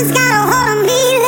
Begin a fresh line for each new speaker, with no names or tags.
has got a hold on me.